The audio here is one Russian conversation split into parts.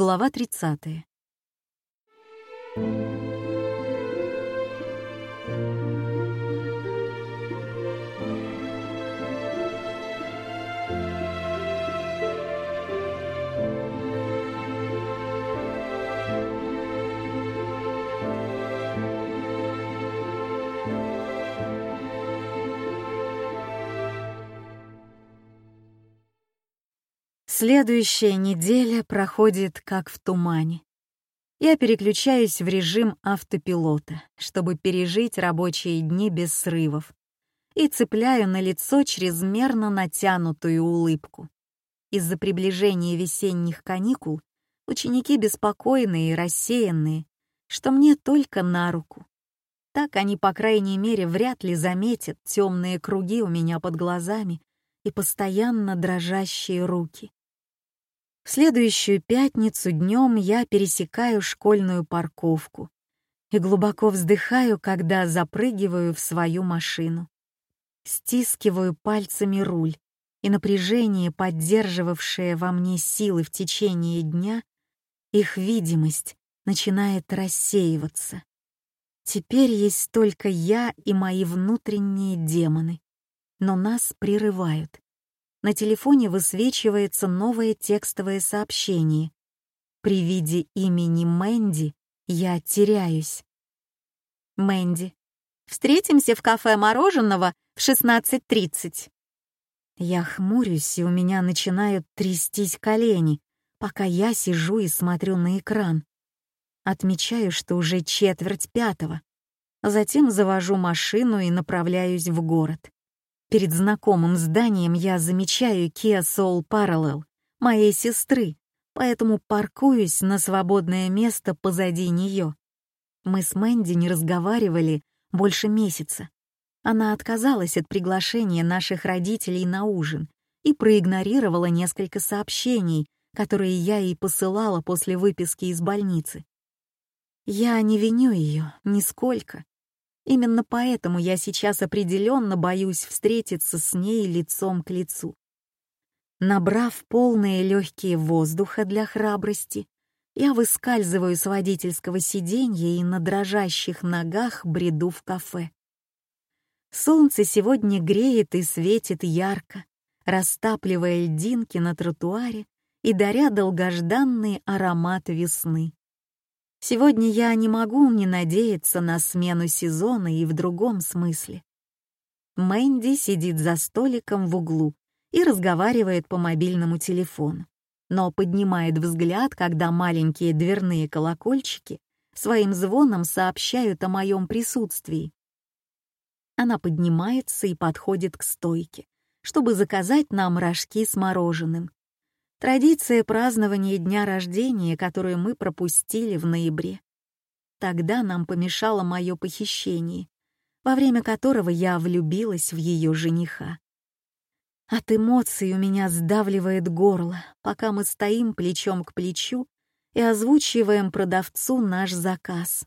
Глава 30. Следующая неделя проходит как в тумане. Я переключаюсь в режим автопилота, чтобы пережить рабочие дни без срывов, и цепляю на лицо чрезмерно натянутую улыбку. Из-за приближения весенних каникул ученики беспокойные и рассеянные, что мне только на руку. Так они, по крайней мере, вряд ли заметят темные круги у меня под глазами и постоянно дрожащие руки. В следующую пятницу днем я пересекаю школьную парковку и глубоко вздыхаю, когда запрыгиваю в свою машину. Стискиваю пальцами руль, и напряжение, поддерживавшее во мне силы в течение дня, их видимость начинает рассеиваться. Теперь есть только я и мои внутренние демоны, но нас прерывают на телефоне высвечивается новое текстовое сообщение. При виде имени Мэнди я теряюсь. Мэнди. Встретимся в кафе мороженого в 16.30. Я хмурюсь, и у меня начинают трястись колени, пока я сижу и смотрю на экран. Отмечаю, что уже четверть пятого. Затем завожу машину и направляюсь в город. Перед знакомым зданием я замечаю Kia Soul Parallel, моей сестры, поэтому паркуюсь на свободное место позади нее. Мы с Мэнди не разговаривали больше месяца. Она отказалась от приглашения наших родителей на ужин и проигнорировала несколько сообщений, которые я ей посылала после выписки из больницы. Я не виню ее нисколько. Именно поэтому я сейчас определенно боюсь встретиться с ней лицом к лицу. Набрав полные легкие воздуха для храбрости, я выскальзываю с водительского сиденья и на дрожащих ногах бреду в кафе. Солнце сегодня греет и светит ярко, растапливая льдинки на тротуаре и даря долгожданный аромат весны. Сегодня я не могу не надеяться на смену сезона и в другом смысле. Мэнди сидит за столиком в углу и разговаривает по мобильному телефону, но поднимает взгляд, когда маленькие дверные колокольчики своим звоном сообщают о моем присутствии. Она поднимается и подходит к стойке, чтобы заказать нам рожки с мороженым, Традиция празднования дня рождения, которую мы пропустили в ноябре. Тогда нам помешало мое похищение, во время которого я влюбилась в ее жениха. От эмоций у меня сдавливает горло, пока мы стоим плечом к плечу и озвучиваем продавцу наш заказ.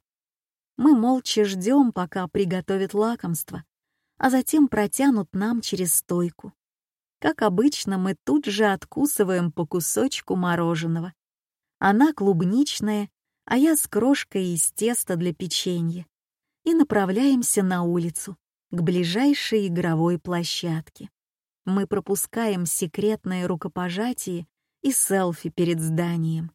Мы молча ждем, пока приготовят лакомство, а затем протянут нам через стойку. Как обычно, мы тут же откусываем по кусочку мороженого. Она клубничная, а я с крошкой из теста для печенья. И направляемся на улицу, к ближайшей игровой площадке. Мы пропускаем секретное рукопожатие и селфи перед зданием.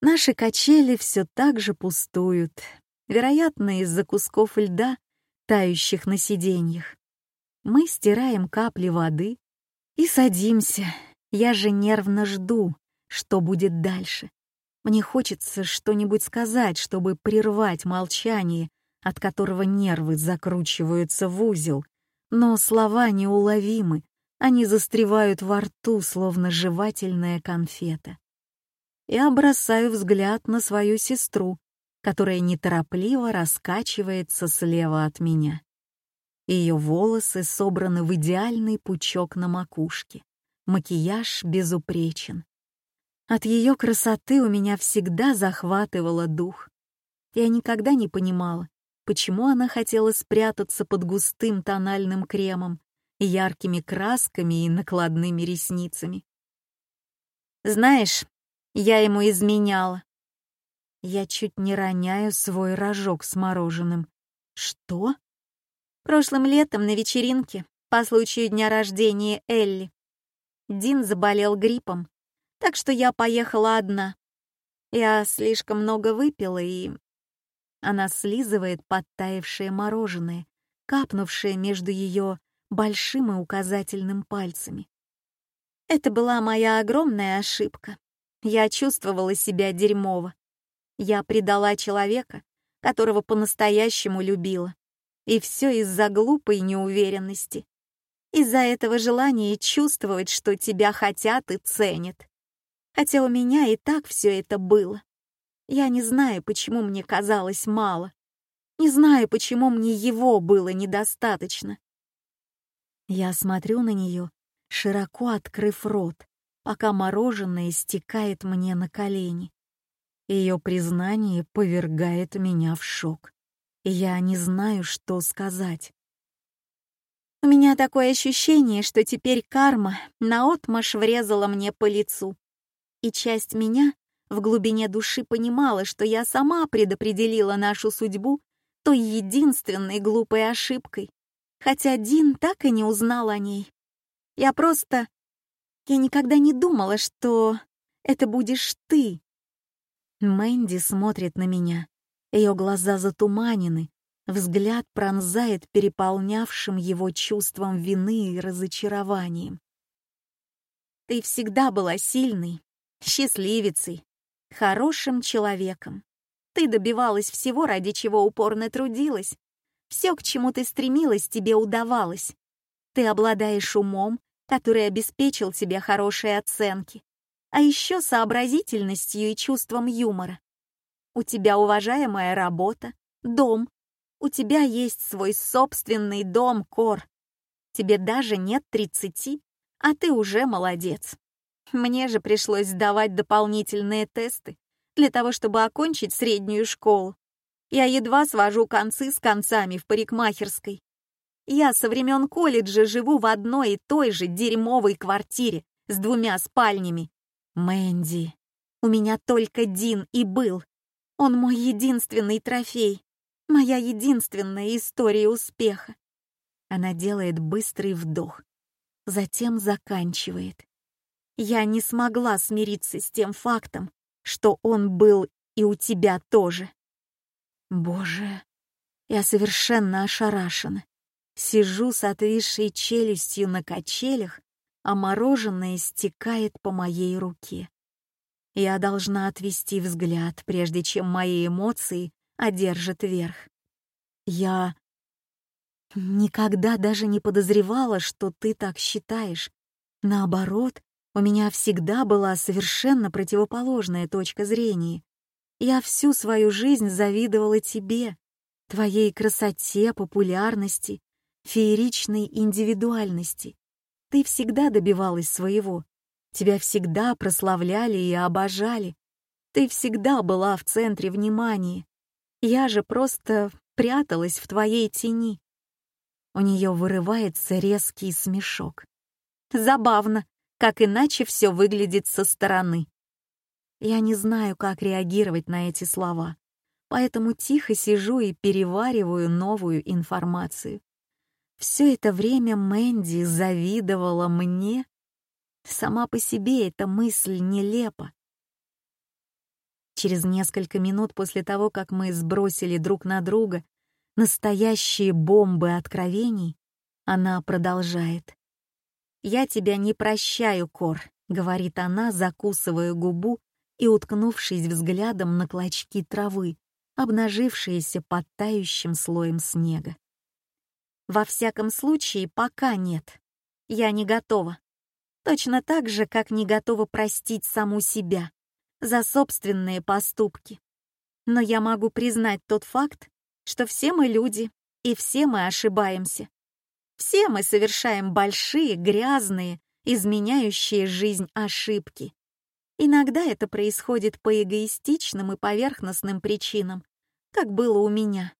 Наши качели все так же пустуют, вероятно, из-за кусков льда, тающих на сиденьях. Мы стираем капли воды, и садимся. Я же нервно жду, что будет дальше. Мне хочется что-нибудь сказать, чтобы прервать молчание, от которого нервы закручиваются в узел, но слова неуловимы, они застревают во рту, словно жевательная конфета. Я бросаю взгляд на свою сестру, которая неторопливо раскачивается слева от меня. Ее волосы собраны в идеальный пучок на макушке. Макияж безупречен. От ее красоты у меня всегда захватывало дух. Я никогда не понимала, почему она хотела спрятаться под густым тональным кремом, яркими красками и накладными ресницами. «Знаешь, Я ему изменяла. Я чуть не роняю свой рожок с мороженым. Что? Прошлым летом на вечеринке по случаю дня рождения Элли. Дин заболел гриппом, так что я поехала одна. Я слишком много выпила и... Она слизывает подтаявшее мороженое, капнувшее между ее большим и указательным пальцами. Это была моя огромная ошибка. Я чувствовала себя дерьмово. Я предала человека, которого по-настоящему любила. И все из-за глупой неуверенности. Из-за этого желания чувствовать, что тебя хотят и ценят. Хотя у меня и так все это было. Я не знаю, почему мне казалось мало. Не знаю, почему мне его было недостаточно. Я смотрю на нее, широко открыв рот, пока мороженое стекает мне на колени. Ее признание повергает меня в шок. Я не знаю, что сказать. У меня такое ощущение, что теперь карма наотмашь врезала мне по лицу. И часть меня в глубине души понимала, что я сама предопределила нашу судьбу той единственной глупой ошибкой, хотя Дин так и не узнал о ней. Я просто... Я никогда не думала, что это будешь ты. Мэнди смотрит на меня. Ее глаза затуманены, взгляд пронзает переполнявшим его чувством вины и разочарованием. Ты всегда была сильной, счастливицей, хорошим человеком. Ты добивалась всего, ради чего упорно трудилась. Все, к чему ты стремилась, тебе удавалось. Ты обладаешь умом, который обеспечил тебе хорошие оценки, а еще сообразительностью и чувством юмора. У тебя уважаемая работа, дом. У тебя есть свой собственный дом, Кор. Тебе даже нет тридцати, а ты уже молодец. Мне же пришлось сдавать дополнительные тесты для того, чтобы окончить среднюю школу. Я едва свожу концы с концами в парикмахерской. Я со времен колледжа живу в одной и той же дерьмовой квартире с двумя спальнями. Мэнди, у меня только Дин и был. Он мой единственный трофей, моя единственная история успеха. Она делает быстрый вдох, затем заканчивает. Я не смогла смириться с тем фактом, что он был и у тебя тоже. Боже, я совершенно ошарашена. Сижу с отвисшей челюстью на качелях, а мороженое стекает по моей руке. Я должна отвести взгляд, прежде чем мои эмоции одержат верх. Я никогда даже не подозревала, что ты так считаешь. Наоборот, у меня всегда была совершенно противоположная точка зрения. Я всю свою жизнь завидовала тебе, твоей красоте, популярности, фееричной индивидуальности. Ты всегда добивалась своего. Тебя всегда прославляли и обожали. Ты всегда была в центре внимания. Я же просто пряталась в твоей тени. У нее вырывается резкий смешок. Забавно, как иначе все выглядит со стороны. Я не знаю, как реагировать на эти слова, поэтому тихо сижу и перевариваю новую информацию. Все это время Мэнди завидовала мне. Сама по себе эта мысль нелепа. Через несколько минут после того, как мы сбросили друг на друга настоящие бомбы откровений, она продолжает. «Я тебя не прощаю, Кор», — говорит она, закусывая губу и уткнувшись взглядом на клочки травы, обнажившиеся под тающим слоем снега. «Во всяком случае, пока нет. Я не готова. Точно так же, как не готова простить саму себя за собственные поступки. Но я могу признать тот факт, что все мы люди, и все мы ошибаемся. Все мы совершаем большие, грязные, изменяющие жизнь ошибки. Иногда это происходит по эгоистичным и поверхностным причинам, как было у меня.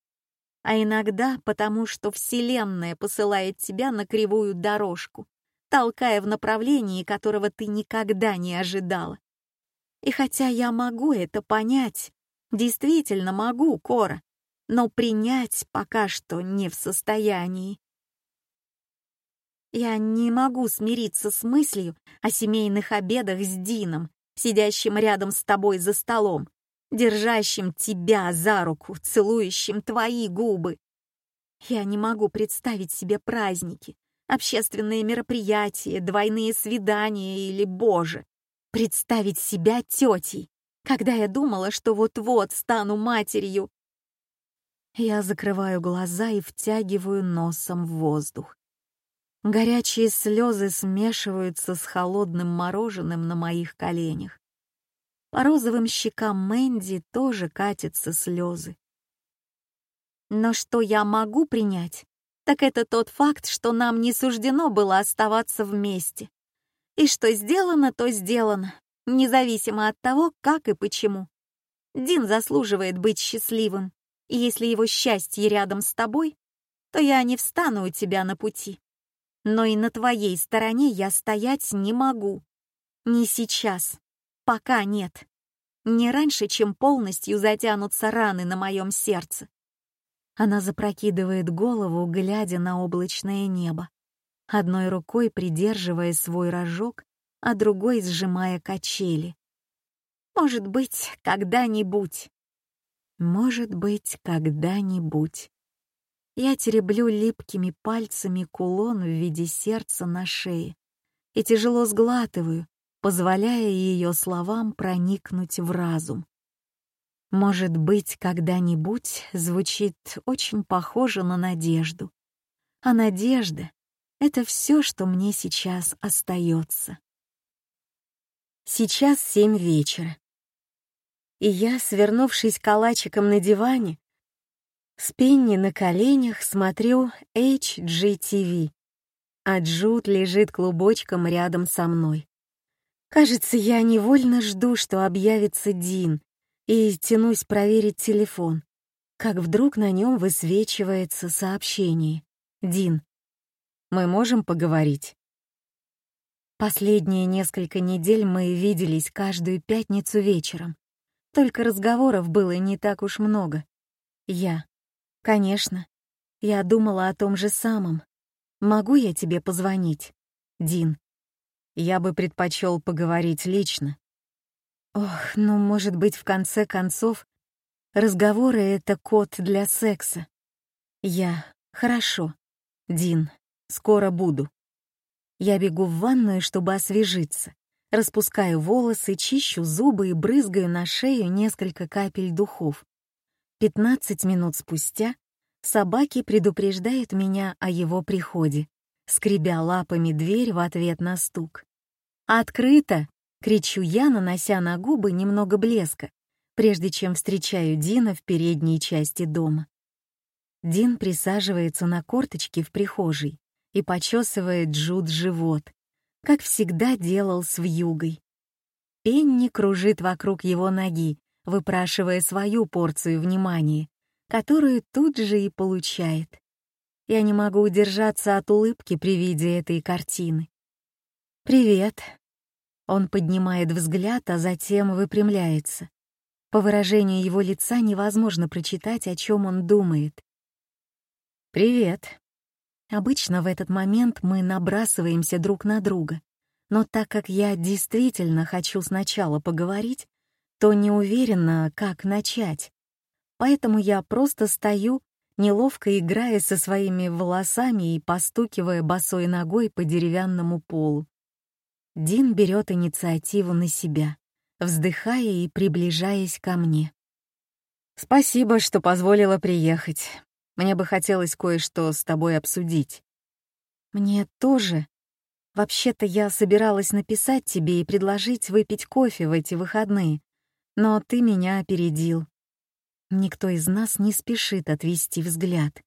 А иногда потому, что Вселенная посылает тебя на кривую дорожку, толкая в направлении, которого ты никогда не ожидала. И хотя я могу это понять, действительно могу, Кора, но принять пока что не в состоянии. Я не могу смириться с мыслью о семейных обедах с Дином, сидящим рядом с тобой за столом, держащим тебя за руку, целующим твои губы. Я не могу представить себе праздники, общественные мероприятия, двойные свидания или, боже, представить себя тетей, когда я думала, что вот-вот стану матерью. Я закрываю глаза и втягиваю носом в воздух. Горячие слезы смешиваются с холодным мороженым на моих коленях. По розовым щекам Мэнди тоже катятся слезы. Но что я могу принять, так это тот факт, что нам не суждено было оставаться вместе. И что сделано, то сделано, независимо от того, как и почему. Дин заслуживает быть счастливым, и если его счастье рядом с тобой, то я не встану у тебя на пути но и на твоей стороне я стоять не могу. Не сейчас. Пока нет. Не раньше, чем полностью затянутся раны на моем сердце. Она запрокидывает голову, глядя на облачное небо, одной рукой придерживая свой рожок, а другой сжимая качели. Может быть, когда-нибудь. Может быть, когда-нибудь. Я тереблю липкими пальцами кулон в виде сердца на шее и тяжело сглатываю, позволяя ее словам проникнуть в разум. Может быть, когда-нибудь звучит очень похоже на надежду. А надежда — это все, что мне сейчас остается. Сейчас семь вечера. И я, свернувшись калачиком на диване, с Пенни на коленях смотрю HGTV, а Джуд лежит клубочком рядом со мной. Кажется, я невольно жду, что объявится Дин, и тянусь проверить телефон, как вдруг на нем высвечивается сообщение. «Дин, мы можем поговорить?» Последние несколько недель мы виделись каждую пятницу вечером. Только разговоров было не так уж много. Я, «Конечно. Я думала о том же самом. Могу я тебе позвонить, Дин?» «Я бы предпочел поговорить лично». «Ох, ну, может быть, в конце концов, разговоры — это код для секса. Я... Хорошо. Дин, скоро буду». Я бегу в ванную, чтобы освежиться. Распускаю волосы, чищу зубы и брызгаю на шею несколько капель духов. 15 минут спустя собаки предупреждают меня о его приходе, скребя лапами дверь в ответ на стук. «Открыто!» — кричу я, нанося на губы немного блеска, прежде чем встречаю Дина в передней части дома. Дин присаживается на корточки в прихожей и почесывает Джуд живот, как всегда делал с вьюгой. Пенни кружит вокруг его ноги, выпрашивая свою порцию внимания, которую тут же и получает. Я не могу удержаться от улыбки при виде этой картины. «Привет». Он поднимает взгляд, а затем выпрямляется. По выражению его лица невозможно прочитать, о чем он думает. «Привет». Обычно в этот момент мы набрасываемся друг на друга, но так как я действительно хочу сначала поговорить, то не уверена, как начать. Поэтому я просто стою, неловко играя со своими волосами и постукивая босой ногой по деревянному полу. Дин берет инициативу на себя, вздыхая и приближаясь ко мне. «Спасибо, что позволила приехать. Мне бы хотелось кое-что с тобой обсудить». «Мне тоже. Вообще-то я собиралась написать тебе и предложить выпить кофе в эти выходные, но ты меня опередил. Никто из нас не спешит отвести взгляд,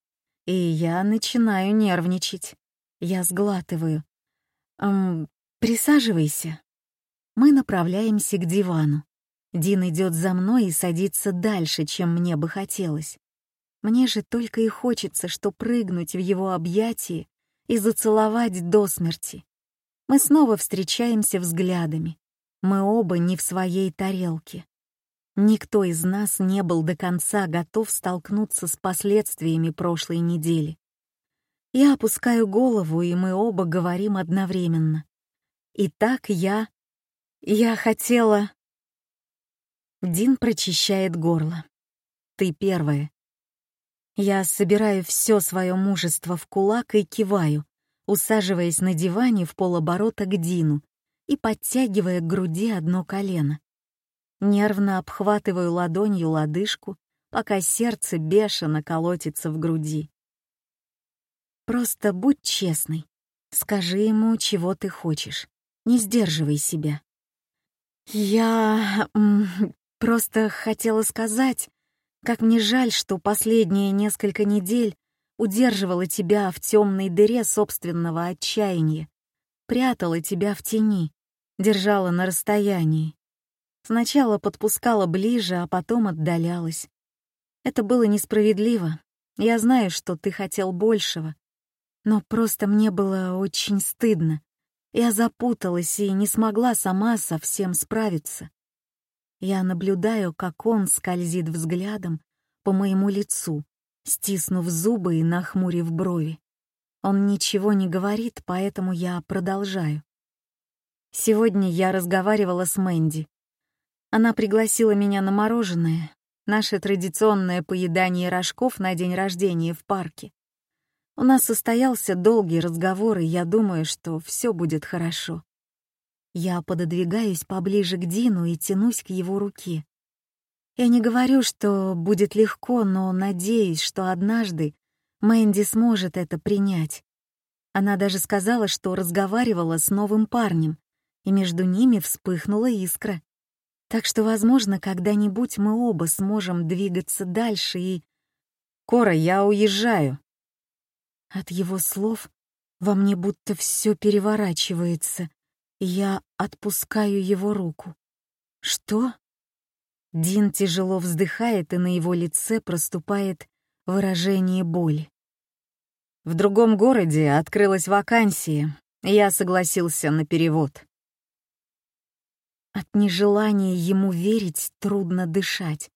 и я начинаю нервничать. Я сглатываю. «Эм, присаживайся». Мы направляемся к дивану. Дин идет за мной и садится дальше, чем мне бы хотелось. Мне же только и хочется, что прыгнуть в его объятии и зацеловать до смерти. Мы снова встречаемся взглядами. Мы оба не в своей тарелке. Никто из нас не был до конца готов столкнуться с последствиями прошлой недели. Я опускаю голову, и мы оба говорим одновременно. Итак, я... Я хотела... Дин прочищает горло. Ты первая. Я собираю все свое мужество в кулак и киваю, усаживаясь на диване в полоборота к Дину и подтягивая к груди одно колено. Нервно обхватываю ладонью лодыжку, пока сердце бешено колотится в груди. Просто будь честной. Скажи ему, чего ты хочешь. Не сдерживай себя. Я просто хотела сказать, как мне жаль, что последние несколько недель удерживала тебя в темной дыре собственного отчаяния, прятала тебя в тени, держала на расстоянии. Сначала подпускала ближе, а потом отдалялась. Это было несправедливо. Я знаю, что ты хотел большего. Но просто мне было очень стыдно. Я запуталась и не смогла сама совсем справиться. Я наблюдаю, как он скользит взглядом по моему лицу, стиснув зубы и нахмурив брови. Он ничего не говорит, поэтому я продолжаю. Сегодня я разговаривала с Мэнди. Она пригласила меня на мороженое, наше традиционное поедание рожков на день рождения в парке. У нас состоялся долгий разговор, и я думаю, что все будет хорошо. Я пододвигаюсь поближе к Дину и тянусь к его руке. Я не говорю, что будет легко, но надеюсь, что однажды Мэнди сможет это принять. Она даже сказала, что разговаривала с новым парнем, и между ними вспыхнула искра. Так что, возможно, когда-нибудь мы оба сможем двигаться дальше и... «Кора, я уезжаю!» От его слов во мне будто все переворачивается, я отпускаю его руку. «Что?» Дин тяжело вздыхает, и на его лице проступает выражение боли. В другом городе открылась вакансия, я согласился на перевод. От нежелания ему верить трудно дышать.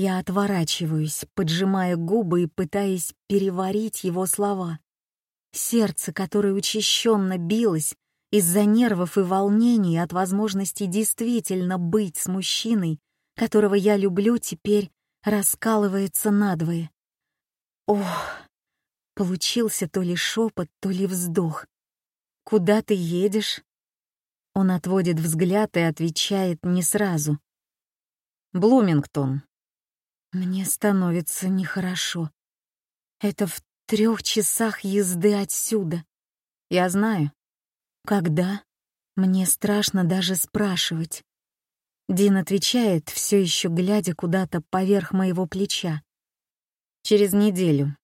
Я отворачиваюсь, поджимая губы и пытаясь переварить его слова. Сердце, которое учащенно билось, из-за нервов и волнений от возможности действительно быть с мужчиной, которого я люблю, теперь раскалывается надвое. Ох, получился то ли шепот, то ли вздох. «Куда ты едешь?» Он отводит взгляд и отвечает не сразу. «Блумингтон». Мне становится нехорошо. Это в трех часах езды отсюда. Я знаю. Когда? Мне страшно даже спрашивать. Дин отвечает, все еще глядя куда-то поверх моего плеча. Через неделю.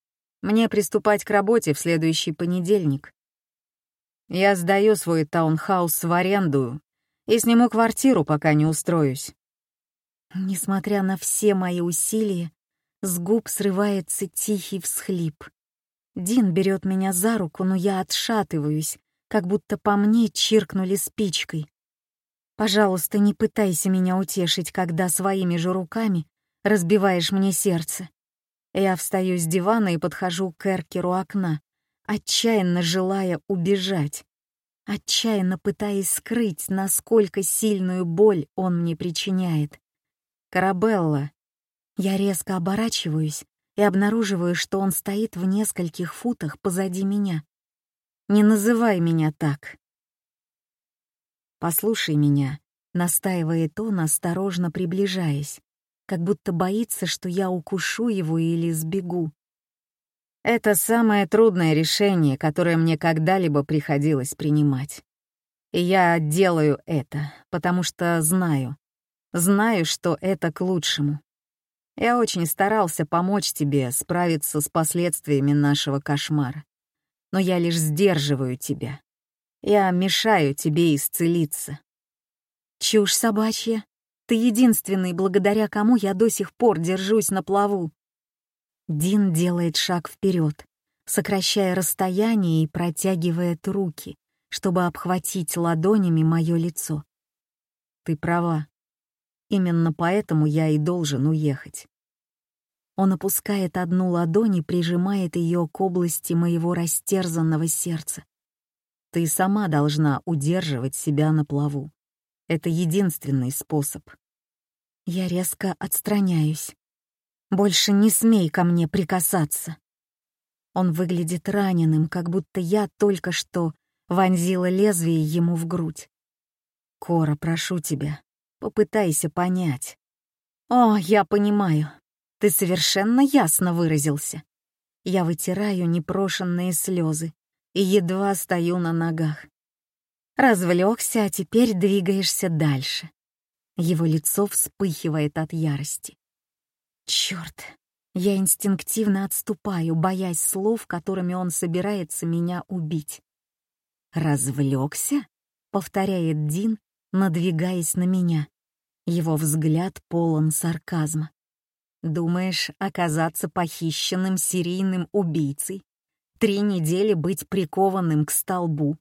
Мне приступать к работе в следующий понедельник. Я сдаю свой таунхаус в аренду и сниму квартиру, пока не устроюсь. Несмотря на все мои усилия, с губ срывается тихий всхлип. Дин берет меня за руку, но я отшатываюсь, как будто по мне чиркнули спичкой. Пожалуйста, не пытайся меня утешить, когда своими же руками разбиваешь мне сердце. Я встаю с дивана и подхожу к эркеру окна, отчаянно желая убежать, отчаянно пытаясь скрыть, насколько сильную боль он мне причиняет. «Карабелла!» Я резко оборачиваюсь и обнаруживаю, что он стоит в нескольких футах позади меня. Не называй меня так. Послушай меня, настаивает он, осторожно приближаясь, как будто боится, что я укушу его или сбегу. Это самое трудное решение, которое мне когда-либо приходилось принимать. И я делаю это, потому что знаю, знаю, что это к лучшему. Я очень старался помочь тебе справиться с последствиями нашего кошмара но я лишь сдерживаю тебя. Я мешаю тебе исцелиться. Чушь собачья. Ты единственный, благодаря кому я до сих пор держусь на плаву. Дин делает шаг вперед, сокращая расстояние и протягивает руки, чтобы обхватить ладонями мое лицо. Ты права. Именно поэтому я и должен уехать. Он опускает одну ладонь и прижимает ее к области моего растерзанного сердца. Ты сама должна удерживать себя на плаву. Это единственный способ. Я резко отстраняюсь. Больше не смей ко мне прикасаться. Он выглядит раненым, как будто я только что вонзила лезвие ему в грудь. «Кора, прошу тебя, попытайся понять». «О, я понимаю. Ты совершенно ясно выразился». Я вытираю непрошенные слезы и едва стою на ногах. Развлекся, а теперь двигаешься дальше. Его лицо вспыхивает от ярости. Черт! Я инстинктивно отступаю, боясь слов, которыми он собирается меня убить. «Развлекся?» — повторяет Дин, надвигаясь на меня. Его взгляд полон сарказма. «Думаешь, оказаться похищенным серийным убийцей? Три недели быть прикованным к столбу?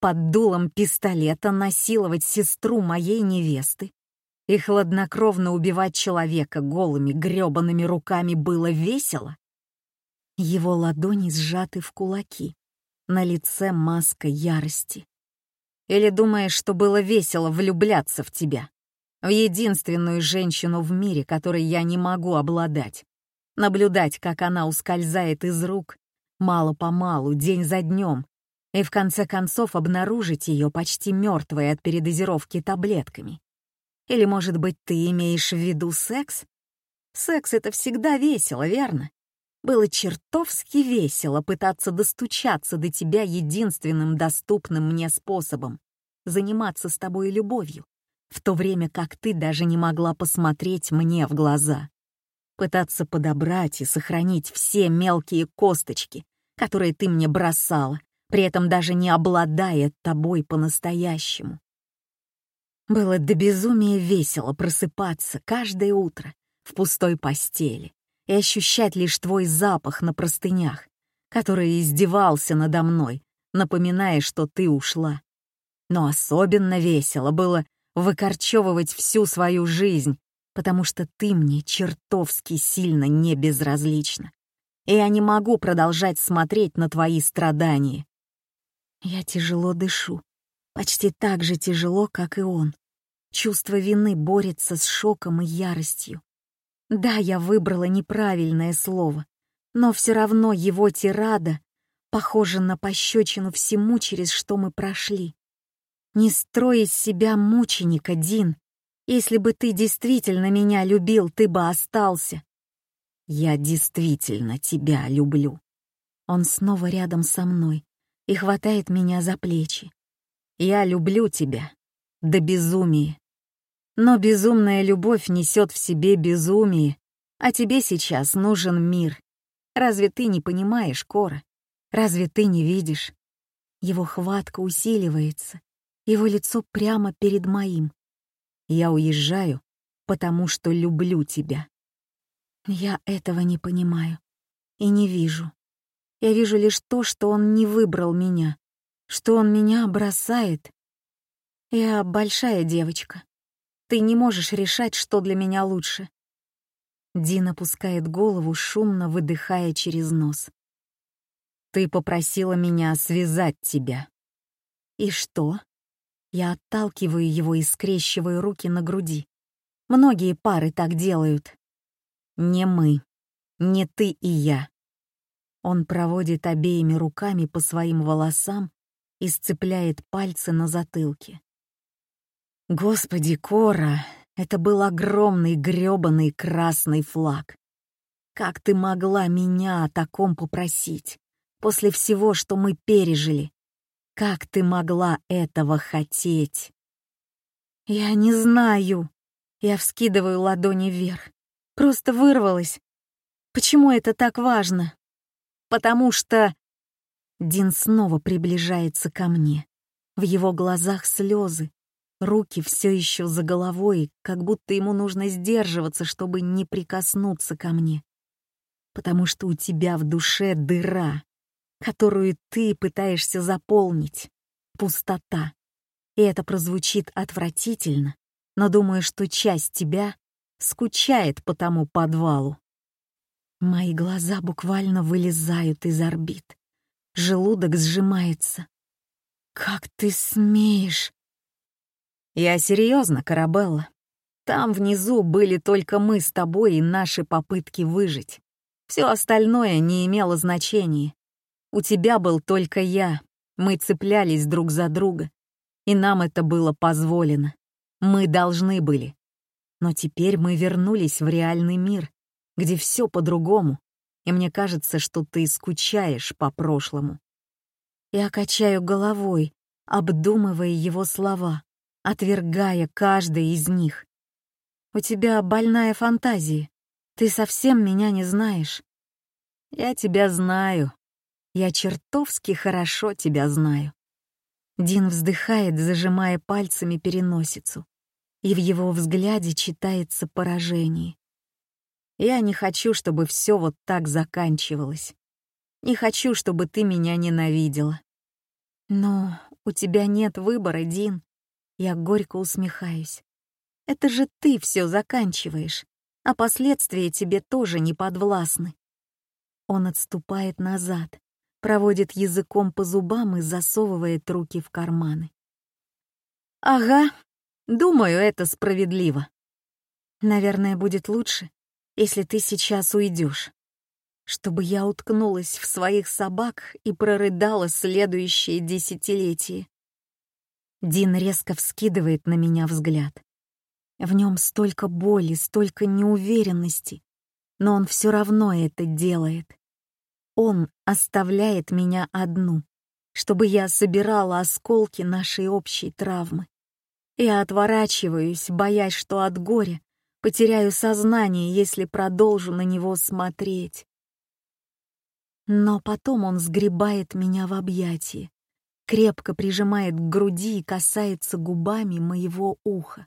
Под дулом пистолета насиловать сестру моей невесты? И хладнокровно убивать человека голыми грёбаными руками было весело? Его ладони сжаты в кулаки. На лице маска ярости. Или думаешь, что было весело влюбляться в тебя? В единственную женщину в мире, которой я не могу обладать. Наблюдать, как она ускользает из рук, мало-помалу, день за днем, и в конце концов обнаружить ее почти мертвой от передозировки таблетками. Или, может быть, ты имеешь в виду секс? Секс — это всегда весело, верно? Было чертовски весело пытаться достучаться до тебя единственным доступным мне способом — заниматься с тобой любовью, в то время как ты даже не могла посмотреть мне в глаза. Пытаться подобрать и сохранить все мелкие косточки, которые ты мне бросала, при этом даже не обладая тобой по-настоящему. Было до безумия весело просыпаться каждое утро в пустой постели и ощущать лишь твой запах на простынях, который издевался надо мной, напоминая, что ты ушла. Но особенно весело было выкорчевывать всю свою жизнь, потому что ты мне чертовски сильно не безразлична. И я не могу продолжать смотреть на твои страдания. Я тяжело дышу, Почти так же тяжело, как и он. Чувство вины борется с шоком и яростью. Да, я выбрала неправильное слово, но все равно его тирада похожа на пощечину всему, через что мы прошли. Не строй из себя мученика, Дин. Если бы ты действительно меня любил, ты бы остался. Я действительно тебя люблю. Он снова рядом со мной и хватает меня за плечи. Я люблю тебя. До безумия. Но безумная любовь несет в себе безумие, а тебе сейчас нужен мир. Разве ты не понимаешь, Кора? Разве ты не видишь? Его хватка усиливается, его лицо прямо перед моим. Я уезжаю, потому что люблю тебя. Я этого не понимаю и не вижу. Я вижу лишь то, что он не выбрал меня, что он меня бросает. Я большая девочка. Ты не можешь решать, что для меня лучше. Дин опускает голову, шумно выдыхая через нос. Ты попросила меня связать тебя. И что? Я отталкиваю его и скрещиваю руки на груди. Многие пары так делают. Не мы. Не ты и я. Он проводит обеими руками по своим волосам и сцепляет пальцы на затылке. Господи, Кора, это был огромный грёбаный красный флаг. Как ты могла меня о таком попросить, после всего, что мы пережили? Как ты могла этого хотеть? Я не знаю. Я вскидываю ладони вверх. Просто вырвалась. Почему это так важно? Потому что Дин снова приближается ко мне. В его глазах слезы, руки все еще за головой, как будто ему нужно сдерживаться, чтобы не прикоснуться ко мне. Потому что у тебя в душе дыра, которую ты пытаешься заполнить. Пустота. И это прозвучит отвратительно, но думаю, что часть тебя скучает по тому подвалу. Мои глаза буквально вылезают из орбит. Желудок сжимается. «Как ты смеешь?» «Я серьезно, Карабелла. Там внизу были только мы с тобой и наши попытки выжить. Все остальное не имело значения. У тебя был только я. Мы цеплялись друг за друга. И нам это было позволено. Мы должны были. Но теперь мы вернулись в реальный мир, где все по-другому, и мне кажется, что ты скучаешь по прошлому. Я качаю головой, обдумывая его слова, отвергая каждый из них. У тебя больная фантазия. Ты совсем меня не знаешь. Я тебя знаю. Я чертовски хорошо тебя знаю. Дин вздыхает, зажимая пальцами переносицу, и в его взгляде читается поражение. Я не хочу, чтобы все вот так заканчивалось. Не хочу, чтобы ты меня ненавидела. Но у тебя нет выбора, Дин. Я горько усмехаюсь. Это же ты все заканчиваешь, а последствия тебе тоже не подвластны. Он отступает назад, проводит языком по зубам и засовывает руки в карманы. «Ага, думаю, это справедливо. Наверное, будет лучше, если ты сейчас уйдешь, чтобы я уткнулась в своих собак и прорыдала следующее десятилетие». Дин резко вскидывает на меня взгляд. В нем столько боли, столько неуверенности, но он все равно это делает. Он оставляет меня одну, чтобы я собирала осколки нашей общей травмы. Я отворачиваюсь, боясь, что от горя потеряю сознание, если продолжу на него смотреть. Но потом он сгребает меня в объятии, крепко прижимает к груди и касается губами моего уха.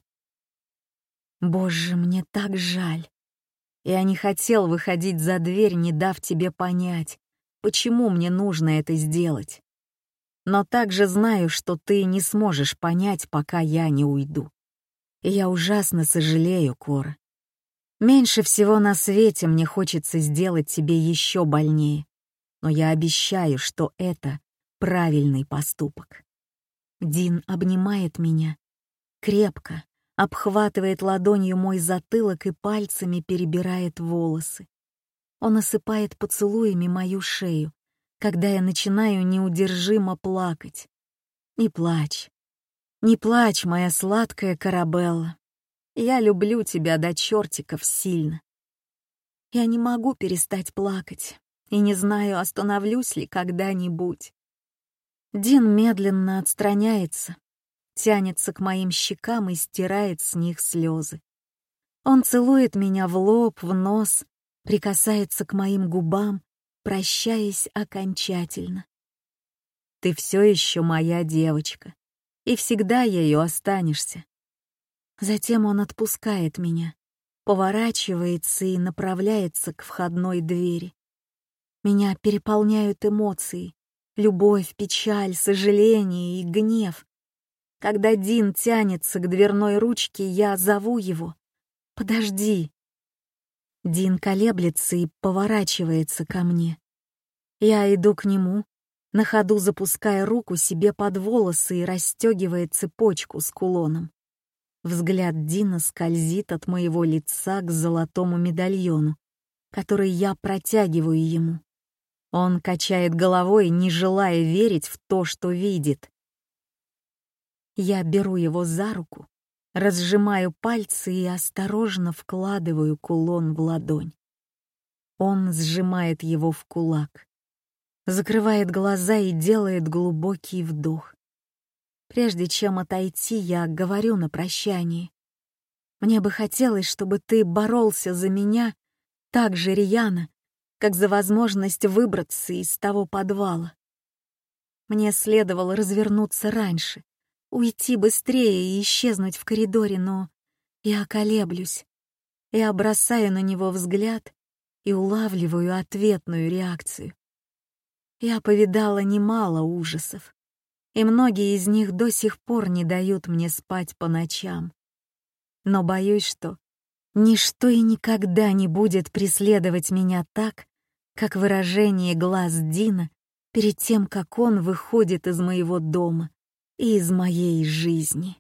Боже, мне так жаль. Я не хотел выходить за дверь, не дав тебе понять, почему мне нужно это сделать. Но также знаю, что ты не сможешь понять, пока я не уйду. И я ужасно сожалею, Кора. Меньше всего на свете мне хочется сделать тебе еще больнее, но я обещаю, что это правильный поступок. Дин обнимает меня крепко, обхватывает ладонью мой затылок и пальцами перебирает волосы. Он осыпает поцелуями мою шею, когда я начинаю неудержимо плакать. Не плачь. Не плачь, моя сладкая Карабелла. Я люблю тебя до чертиков сильно. Я не могу перестать плакать и не знаю, остановлюсь ли когда-нибудь. Дин медленно отстраняется, тянется к моим щекам и стирает с них слезы. Он целует меня в лоб, в нос, прикасается к моим губам, прощаясь окончательно. Ты все еще моя девочка, и всегда ею останешься. Затем он отпускает меня, поворачивается и направляется к входной двери. Меня переполняют эмоции, любовь, печаль, сожаление и гнев. Когда Дин тянется к дверной ручке, я зову его. «Подожди!» Дин колеблется и поворачивается ко мне. Я иду к нему, на ходу запуская руку себе под волосы и расстегивая цепочку с кулоном. Взгляд Дина скользит от моего лица к золотому медальону, который я протягиваю ему. Он качает головой, не желая верить в то, что видит. Я беру его за руку, разжимаю пальцы и осторожно вкладываю кулон в ладонь. Он сжимает его в кулак, закрывает глаза и делает глубокий вдох. Прежде чем отойти, я говорю на прощание. Мне бы хотелось, чтобы ты боролся за меня так же рьяно, как за возможность выбраться из того подвала. Мне следовало развернуться раньше, уйти быстрее и исчезнуть в коридоре, но я колеблюсь. Я бросаю на него взгляд и улавливаю ответную реакцию. Я повидала немало ужасов, и многие из них до сих пор не дают мне спать по ночам. но боюсь, что ничто и никогда не будет преследовать меня так, как выражение глаз Дина перед тем, как он выходит из моего дома из моей жизни.